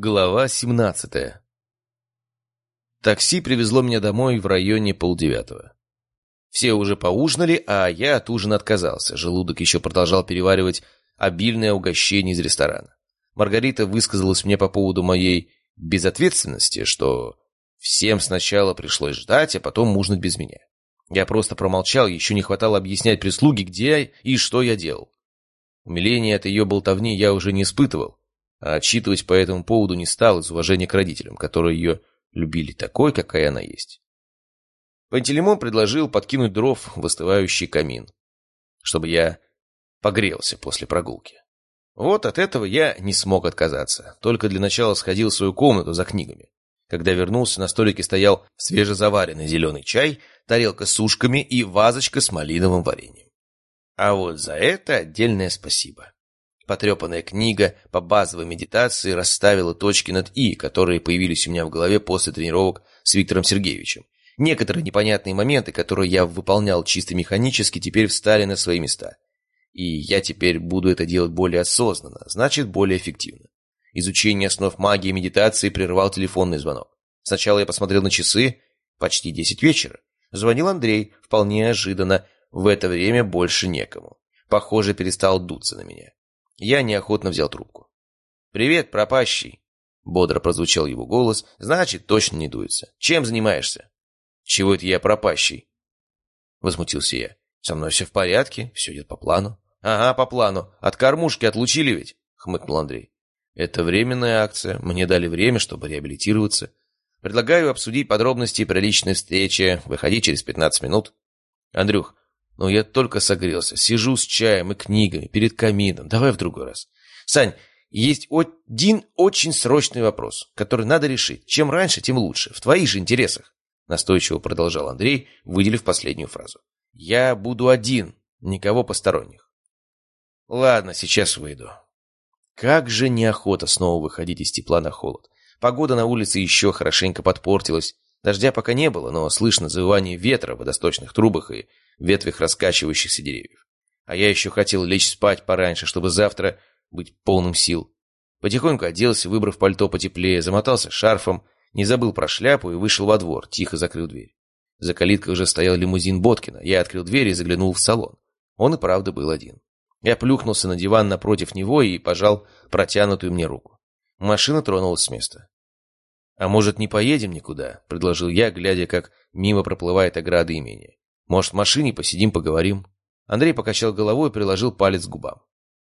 Глава 17 Такси привезло меня домой в районе полдевятого. Все уже поужинали, а я от ужина отказался. Желудок еще продолжал переваривать обильное угощение из ресторана. Маргарита высказалась мне по поводу моей безответственности, что всем сначала пришлось ждать, а потом ужинать без меня. Я просто промолчал, еще не хватало объяснять прислуге, где и что я делал. Умиления от ее болтовни я уже не испытывал а отчитывать по этому поводу не стал из уважения к родителям, которые ее любили такой, какая она есть. Пантелеймон предложил подкинуть дров в остывающий камин, чтобы я погрелся после прогулки. Вот от этого я не смог отказаться, только для начала сходил в свою комнату за книгами. Когда вернулся, на столике стоял свежезаваренный зеленый чай, тарелка с ушками и вазочка с малиновым вареньем. А вот за это отдельное спасибо. Потрепанная книга по базовой медитации расставила точки над «и», которые появились у меня в голове после тренировок с Виктором Сергеевичем. Некоторые непонятные моменты, которые я выполнял чисто механически, теперь встали на свои места. И я теперь буду это делать более осознанно, значит, более эффективно. Изучение основ магии и медитации прервал телефонный звонок. Сначала я посмотрел на часы, почти десять вечера. Звонил Андрей, вполне ожиданно, в это время больше некому. Похоже, перестал дуться на меня. Я неохотно взял трубку. «Привет, пропащий!» Бодро прозвучал его голос. «Значит, точно не дуется. Чем занимаешься?» «Чего это я пропащий?» Возмутился я. «Со мной все в порядке, все идет по плану». «Ага, по плану. От кормушки отлучили ведь?» Хмыкнул Андрей. «Это временная акция. Мне дали время, чтобы реабилитироваться. Предлагаю обсудить подробности при личной встрече. Выходи через пятнадцать минут». «Андрюх, но я только согрелся. Сижу с чаем и книгами перед камином. Давай в другой раз. Сань, есть один очень срочный вопрос, который надо решить. Чем раньше, тем лучше. В твоих же интересах. Настойчиво продолжал Андрей, выделив последнюю фразу. Я буду один, никого посторонних. Ладно, сейчас выйду. Как же неохота снова выходить из тепла на холод. Погода на улице еще хорошенько подпортилась. Дождя пока не было, но слышно завывание ветра в водосточных трубах и ветвях раскачивающихся деревьев. А я еще хотел лечь спать пораньше, чтобы завтра быть полным сил. Потихоньку оделся, выбрав пальто потеплее, замотался шарфом, не забыл про шляпу и вышел во двор, тихо закрыл дверь. За калиткой уже стоял лимузин Боткина. Я открыл дверь и заглянул в салон. Он и правда был один. Я плюхнулся на диван напротив него и пожал протянутую мне руку. Машина тронулась с места. «А может, не поедем никуда?» — предложил я, глядя, как мимо проплывает ограда имения. Может, в машине посидим, поговорим?» Андрей покачал головой и приложил палец к губам.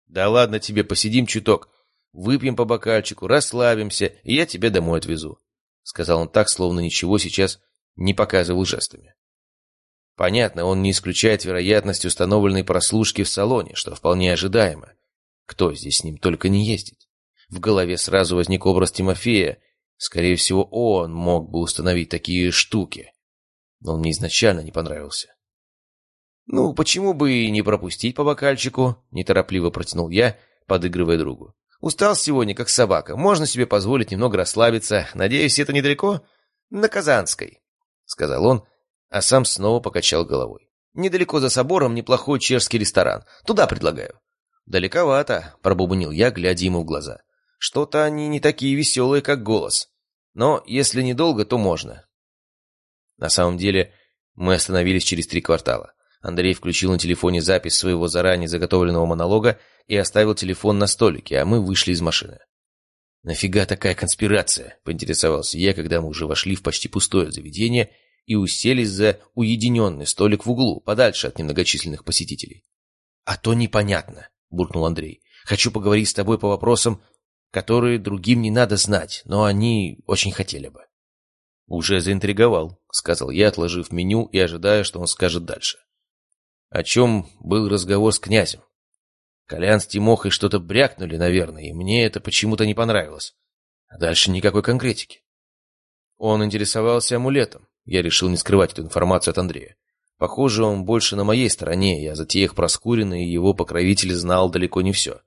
«Да ладно тебе, посидим чуток. Выпьем по бокальчику, расслабимся, и я тебя домой отвезу», — сказал он так, словно ничего сейчас не показывал жестами. Понятно, он не исключает вероятность установленной прослушки в салоне, что вполне ожидаемо. Кто здесь с ним только не ездит? В голове сразу возник образ Тимофея. Скорее всего, он мог бы установить такие штуки но он мне изначально не понравился. «Ну, почему бы и не пропустить по бокальчику?» — неторопливо протянул я, подыгрывая другу. «Устал сегодня, как собака. Можно себе позволить немного расслабиться. Надеюсь, это недалеко?» «На Казанской», — сказал он, а сам снова покачал головой. «Недалеко за собором неплохой чешский ресторан. Туда предлагаю». «Далековато», — пробубнил я, глядя ему в глаза. «Что-то они не такие веселые, как голос. Но если недолго, то можно. На самом деле, мы остановились через три квартала. Андрей включил на телефоне запись своего заранее заготовленного монолога и оставил телефон на столике, а мы вышли из машины. «Нафига такая конспирация?» — поинтересовался я, когда мы уже вошли в почти пустое заведение и уселись за уединенный столик в углу, подальше от немногочисленных посетителей. «А то непонятно», — буркнул Андрей. «Хочу поговорить с тобой по вопросам, которые другим не надо знать, но они очень хотели бы». «Уже заинтриговал», — сказал я, отложив меню и ожидая, что он скажет дальше. О чем был разговор с князем? Колян с Тимохой что-то брякнули, наверное, и мне это почему-то не понравилось. А дальше никакой конкретики. Он интересовался амулетом. Я решил не скрывать эту информацию от Андрея. Похоже, он больше на моей стороне, я за тех Проскурина и его покровитель знал далеко не все.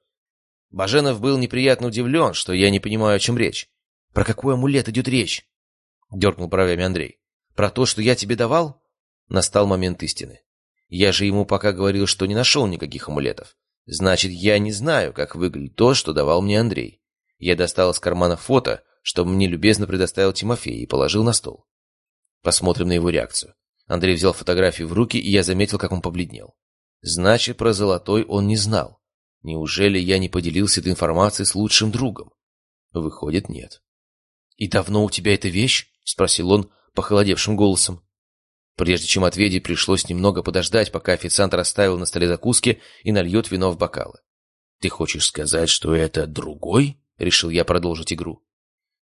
Баженов был неприятно удивлен, что я не понимаю, о чем речь. Про какой амулет идет речь? — дернул бровями Андрей. «Про то, что я тебе давал?» Настал момент истины. Я же ему пока говорил, что не нашел никаких амулетов. Значит, я не знаю, как выглядит то, что давал мне Андрей. Я достал из кармана фото, что мне любезно предоставил Тимофей, и положил на стол. Посмотрим на его реакцию. Андрей взял фотографию в руки, и я заметил, как он побледнел. Значит, про золотой он не знал. Неужели я не поделился этой информацией с лучшим другом? Выходит, нет. «И давно у тебя эта вещь?» — спросил он похолодевшим голосом. Прежде чем ответить, пришлось немного подождать, пока официант расставил на столе закуски и нальет вино в бокалы. «Ты хочешь сказать, что это другой?» — решил я продолжить игру.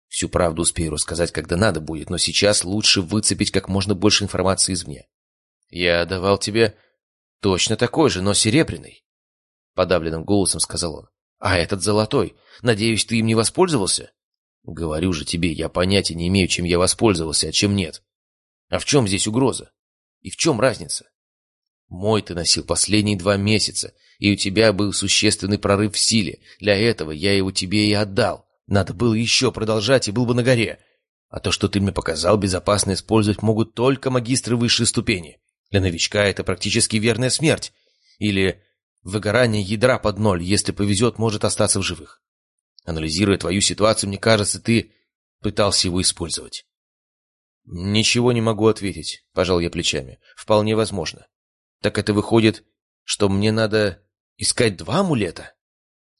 Всю правду успею рассказать, когда надо будет, но сейчас лучше выцепить как можно больше информации извне. «Я давал тебе точно такой же, но серебряный», — подавленным голосом сказал он. «А этот золотой. Надеюсь, ты им не воспользовался?» «Говорю же тебе, я понятия не имею, чем я воспользовался, а чем нет. А в чем здесь угроза? И в чем разница? Мой ты носил последние два месяца, и у тебя был существенный прорыв в силе. Для этого я его тебе и отдал. Надо было еще продолжать, и был бы на горе. А то, что ты мне показал, безопасно использовать могут только магистры высшей ступени. Для новичка это практически верная смерть. Или выгорание ядра под ноль, если повезет, может остаться в живых. Анализируя твою ситуацию, мне кажется, ты пытался его использовать. «Ничего не могу ответить», — пожал я плечами. «Вполне возможно. Так это выходит, что мне надо искать два амулета?»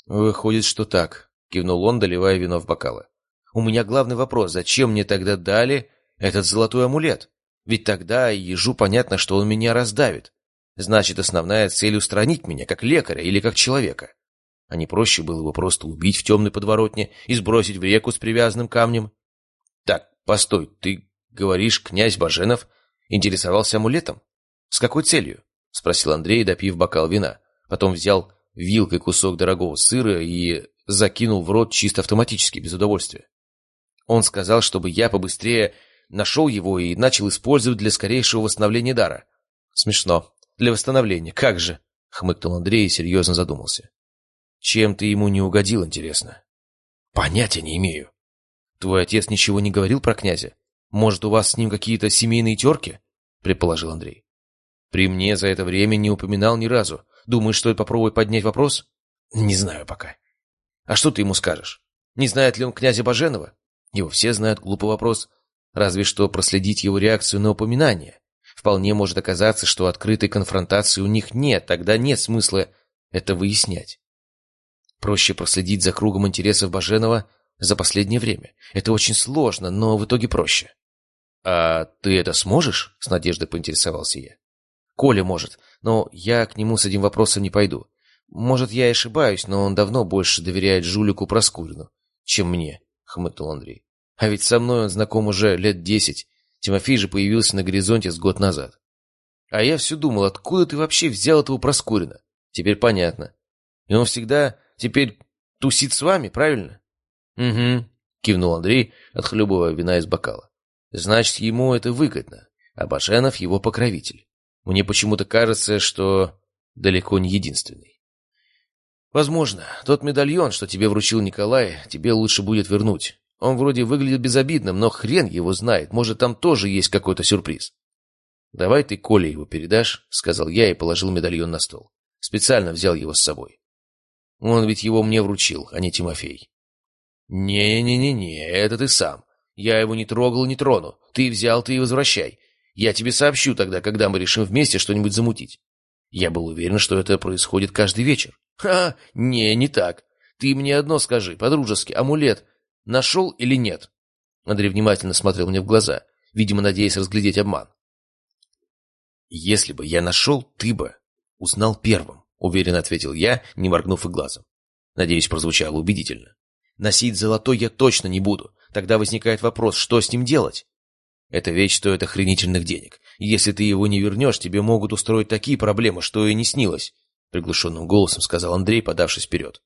«Выходит, что так», — кивнул он, доливая вино в бокалы. «У меня главный вопрос. Зачем мне тогда дали этот золотой амулет? Ведь тогда ежу понятно, что он меня раздавит. Значит, основная цель — устранить меня, как лекаря или как человека. А не проще было его просто убить в темной подворотне и сбросить в реку с привязанным камнем? Так, постой, ты говоришь, князь Баженов интересовался амулетом? С какой целью? Спросил Андрей, допив бокал вина. Потом взял вилкой кусок дорогого сыра и закинул в рот чисто автоматически, без удовольствия. Он сказал, чтобы я побыстрее нашел его и начал использовать для скорейшего восстановления дара. Смешно. Для восстановления, как же? Хмыкнул Андрей и серьезно задумался. Чем ты ему не угодил, интересно? Понятия не имею. Твой отец ничего не говорил про князя? Может, у вас с ним какие-то семейные терки? Предположил Андрей. При мне за это время не упоминал ни разу. Думаешь, стоит попробовать поднять вопрос? Не знаю пока. А что ты ему скажешь? Не знает ли он князя Баженова? Его все знают, глупый вопрос. Разве что проследить его реакцию на упоминание. Вполне может оказаться, что открытой конфронтации у них нет, тогда нет смысла это выяснять. Проще проследить за кругом интересов Баженова за последнее время. Это очень сложно, но в итоге проще. «А ты это сможешь?» — с надеждой поинтересовался я. «Коля может, но я к нему с этим вопросом не пойду. Может, я ошибаюсь, но он давно больше доверяет жулику Проскурину, чем мне», — хмыкнул Андрей. «А ведь со мной он знаком уже лет десять. Тимофей же появился на горизонте с год назад. А я все думал, откуда ты вообще взял этого Проскурина? Теперь понятно. И он всегда Теперь тусит с вами, правильно? Угу, кивнул Андрей, отхлебывая вина из бокала. Значит, ему это выгодно, а Баженов его покровитель. Мне почему-то кажется, что далеко не единственный. Возможно, тот медальон, что тебе вручил Николай, тебе лучше будет вернуть. Он вроде выглядит безобидным, но хрен его знает, может, там тоже есть какой-то сюрприз. «Давай ты Коле его передашь», — сказал я и положил медальон на стол. Специально взял его с собой. Он ведь его мне вручил, а не Тимофей. «Не-не-не-не, это ты сам. Я его не трогал, не трону. Ты взял, ты и возвращай. Я тебе сообщу тогда, когда мы решим вместе что-нибудь замутить». Я был уверен, что это происходит каждый вечер. «Ха, не, не так. Ты мне одно скажи, по-дружески, амулет нашел или нет?» Андрей внимательно смотрел мне в глаза, видимо, надеясь разглядеть обман. «Если бы я нашел, ты бы узнал первым уверенно ответил я, не моргнув и глазом. Надеюсь, прозвучало убедительно. Носить золотой я точно не буду. Тогда возникает вопрос, что с ним делать? Эта вещь стоит охренительных денег. Если ты его не вернешь, тебе могут устроить такие проблемы, что и не снилось. Приглушенным голосом сказал Андрей, подавшись вперед.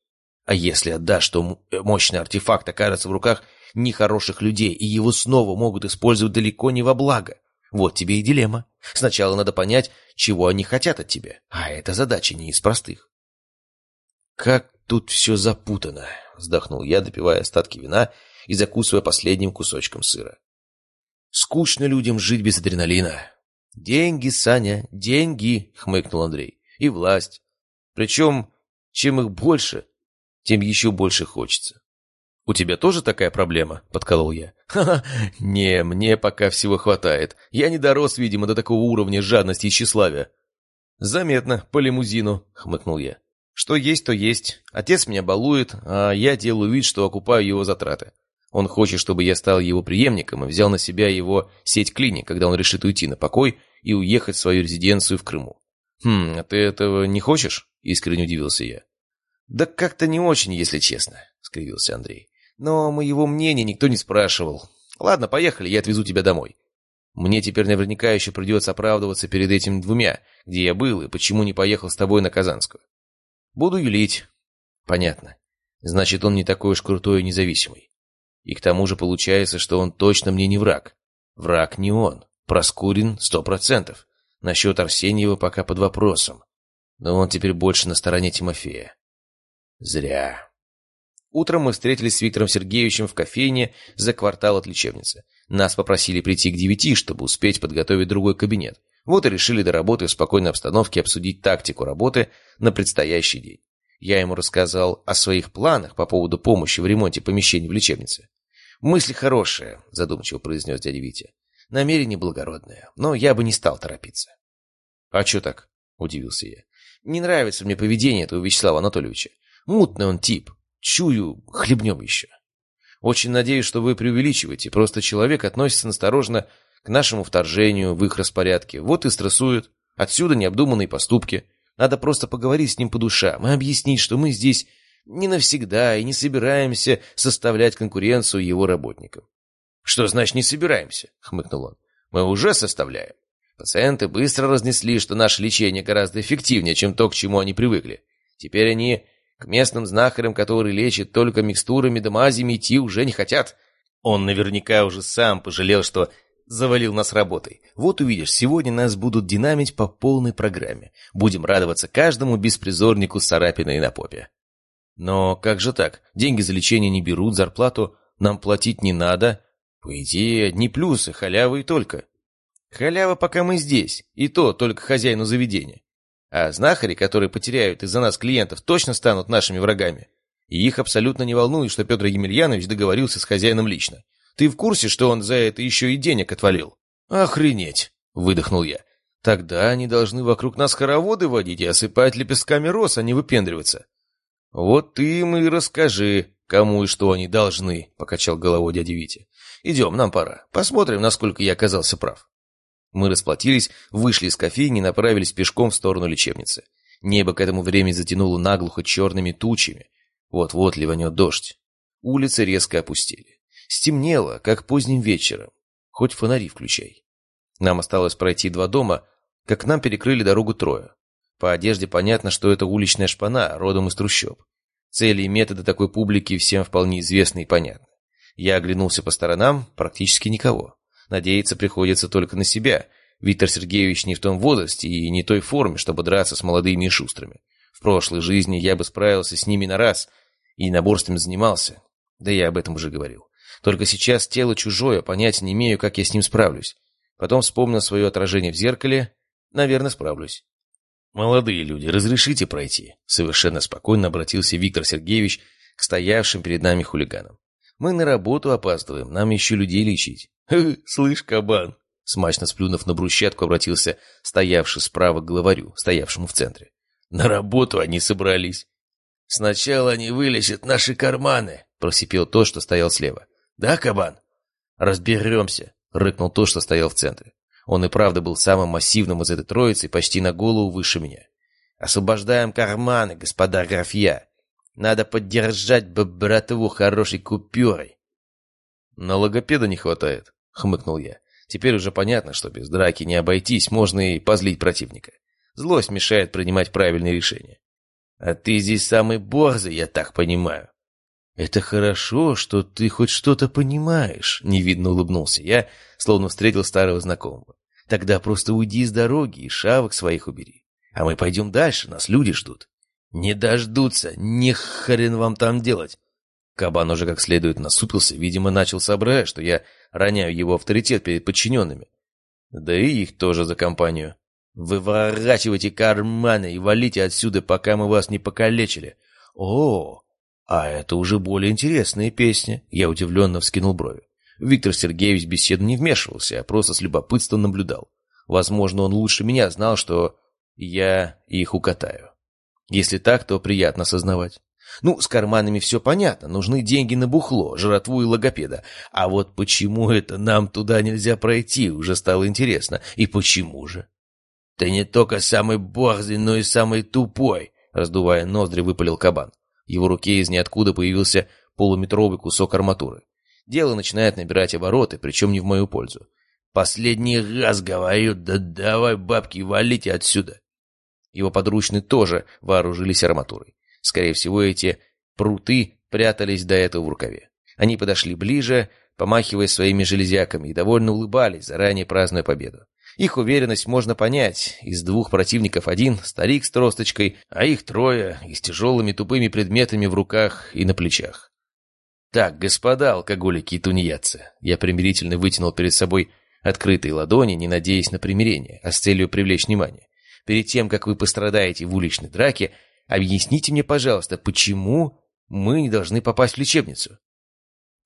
А если отдашь, то мощный артефакт окажется в руках нехороших людей, и его снова могут использовать далеко не во благо. Вот тебе и дилемма. Сначала надо понять, чего они хотят от тебя, а эта задача не из простых. «Как тут все запутано!» — вздохнул я, допивая остатки вина и закусывая последним кусочком сыра. «Скучно людям жить без адреналина». «Деньги, Саня, деньги!» — хмыкнул Андрей. «И власть. Причем, чем их больше, тем еще больше хочется». «У тебя тоже такая проблема?» — подколол я. «Ха-ха, не, мне пока всего хватает. Я не дорос, видимо, до такого уровня жадности и тщеславия». «Заметно, по лимузину», — хмыкнул я. «Что есть, то есть. Отец меня балует, а я делаю вид, что окупаю его затраты. Он хочет, чтобы я стал его преемником и взял на себя его сеть клиник, когда он решит уйти на покой и уехать в свою резиденцию в Крыму. «Хм, а ты этого не хочешь?» — искренне удивился я. «Да как-то не очень, если честно», — скривился Андрей. «Но моего мнения никто не спрашивал. Ладно, поехали, я отвезу тебя домой. Мне теперь наверняка еще придется оправдываться перед этими двумя, где я был и почему не поехал с тобой на Казанскую. Буду юлить». «Понятно. Значит, он не такой уж крутой и независимый. И к тому же получается, что он точно мне не враг. Враг не он. Проскурин сто процентов. Насчет Арсеньева пока под вопросом. Но он теперь больше на стороне Тимофея. Зря. Утром мы встретились с Виктором Сергеевичем в кофейне за квартал от лечебницы. Нас попросили прийти к девяти, чтобы успеть подготовить другой кабинет. Вот и решили до работы в спокойной обстановке обсудить тактику работы на предстоящий день. Я ему рассказал о своих планах по поводу помощи в ремонте помещений в лечебнице. «Мысли хорошие», — задумчиво произнес дядя Витя. «Намерение благородное, но я бы не стал торопиться». «А что так?» — удивился я. «Не нравится мне поведение этого Вячеслава Анатольевича. Мутный он тип. Чую, хлебнем еще. Очень надеюсь, что вы преувеличиваете. Просто человек относится настороженно к нашему вторжению в их распорядке. Вот и стрессует. Отсюда необдуманные поступки. Надо просто поговорить с ним по душам и объяснить, что мы здесь не навсегда и не собираемся составлять конкуренцию его работникам. «Что значит не собираемся?» — хмыкнул он. «Мы уже составляем. Пациенты быстро разнесли, что наше лечение гораздо эффективнее, чем то, к чему они привыкли. Теперь они к местным знахарям, которые лечат только микстурами да мазями, идти уже не хотят. Он наверняка уже сам пожалел, что завалил нас работой. Вот увидишь, сегодня нас будут динамить по полной программе. Будем радоваться каждому беспризорнику с царапиной на попе. Но как же так? Деньги за лечение не берут, зарплату нам платить не надо. По идее, одни плюсы, халявы и только. Халява, пока мы здесь, и то только хозяину заведения. А знахари, которые потеряют из-за нас клиентов, точно станут нашими врагами. И их абсолютно не волнует, что Петр Емельянович договорился с хозяином лично. Ты в курсе, что он за это еще и денег отвалил? Охренеть, выдохнул я. Тогда они должны вокруг нас хороводы водить и осыпать лепестками роз, а не выпендриваться. Вот ты им и расскажи, кому и что они должны, покачал головой дядя Витя. Идем, нам пора. Посмотрим, насколько я оказался прав. Мы расплатились, вышли из кофейни и направились пешком в сторону лечебницы. Небо к этому времени затянуло наглухо черными тучами. Вот-вот ливанет дождь. Улицы резко опустили. Стемнело, как поздним вечером. Хоть фонари включай. Нам осталось пройти два дома, как нам перекрыли дорогу трое. По одежде понятно, что это уличная шпана, родом из трущоб. Цели и методы такой публики всем вполне известны и понятны. Я оглянулся по сторонам, практически никого. Надеяться приходится только на себя. Виктор Сергеевич не в том возрасте и не той форме, чтобы драться с молодыми и шустрыми. В прошлой жизни я бы справился с ними на раз и наборством занимался. Да я об этом уже говорил. Только сейчас тело чужое, понятия не имею, как я с ним справлюсь. Потом вспомнил свое отражение в зеркале. Наверное, справлюсь. «Молодые люди, разрешите пройти?» Совершенно спокойно обратился Виктор Сергеевич к стоявшим перед нами хулиганам. «Мы на работу опаздываем, нам еще людей лечить». «Слышь, кабан!» Смачно сплюнув на брусчатку, обратился стоявший справа к главарю, стоявшему в центре. «На работу они собрались». «Сначала они вылечат наши карманы», — просипел тот, что стоял слева. «Да, кабан?» «Разберемся», — рыкнул тот, что стоял в центре. Он и правда был самым массивным из этой троицы, почти на голову выше меня. «Освобождаем карманы, господа графья. Надо поддержать бы братву хорошей купюрой». «На логопеда не хватает», — хмыкнул я. «Теперь уже понятно, что без драки не обойтись, можно и позлить противника. Злость мешает принимать правильные решения». «А ты здесь самый борзый, я так понимаю», «Это хорошо, что ты хоть что-то понимаешь», — невидно улыбнулся я, словно встретил старого знакомого. «Тогда просто уйди с дороги и шавок своих убери. А мы пойдем дальше, нас люди ждут». «Не дождутся, ни хрен вам там делать». Кабан уже как следует насупился, видимо, начал соображать, что я роняю его авторитет перед подчиненными. Да и их тоже за компанию. «Выворачивайте карманы и валите отсюда, пока мы вас не покалечили». «О, А это уже более интересная песня. Я удивленно вскинул брови. Виктор Сергеевич беседу не вмешивался, а просто с любопытством наблюдал. Возможно, он лучше меня знал, что я их укатаю. Если так, то приятно осознавать. Ну, с карманами все понятно, нужны деньги на бухло, жратву и логопеда. А вот почему это нам туда нельзя пройти, уже стало интересно. И почему же? Ты не только самый борзый, но и самый тупой, раздувая ноздри, выпалил кабан. В его руке из ниоткуда появился полуметровый кусок арматуры. Дело начинает набирать обороты, причем не в мою пользу. «Последний раз говорю, да давай, бабки, валите отсюда!» Его подручные тоже вооружились арматурой. Скорее всего, эти пруты прятались до этого в рукаве. Они подошли ближе, помахивая своими железяками, и довольно улыбались, заранее празднуя победу. Их уверенность можно понять. Из двух противников один — старик с тросточкой, а их трое — и с тяжелыми тупыми предметами в руках и на плечах. «Так, господа алкоголики и тунеядцы!» Я примирительно вытянул перед собой открытые ладони, не надеясь на примирение, а с целью привлечь внимание. Перед тем, как вы пострадаете в уличной драке, объясните мне, пожалуйста, почему мы не должны попасть в лечебницу?»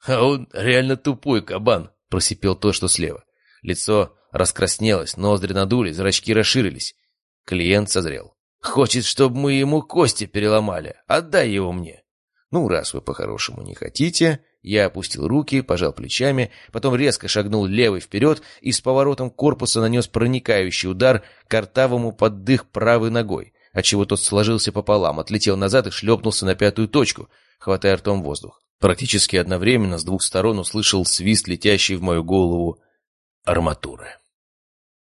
«А он реально тупой кабан», — просипел то, что слева. Лицо раскраснелось, ноздри надулись, зрачки расширились. Клиент созрел. «Хочет, чтобы мы ему кости переломали. Отдай его мне». «Ну, раз вы по-хорошему не хотите...» Я опустил руки, пожал плечами, потом резко шагнул левый вперед и с поворотом корпуса нанес проникающий удар картавому под дых правой ногой, отчего тот сложился пополам, отлетел назад и шлепнулся на пятую точку, хватая ртом воздух. Практически одновременно с двух сторон услышал свист, летящий в мою голову арматуры.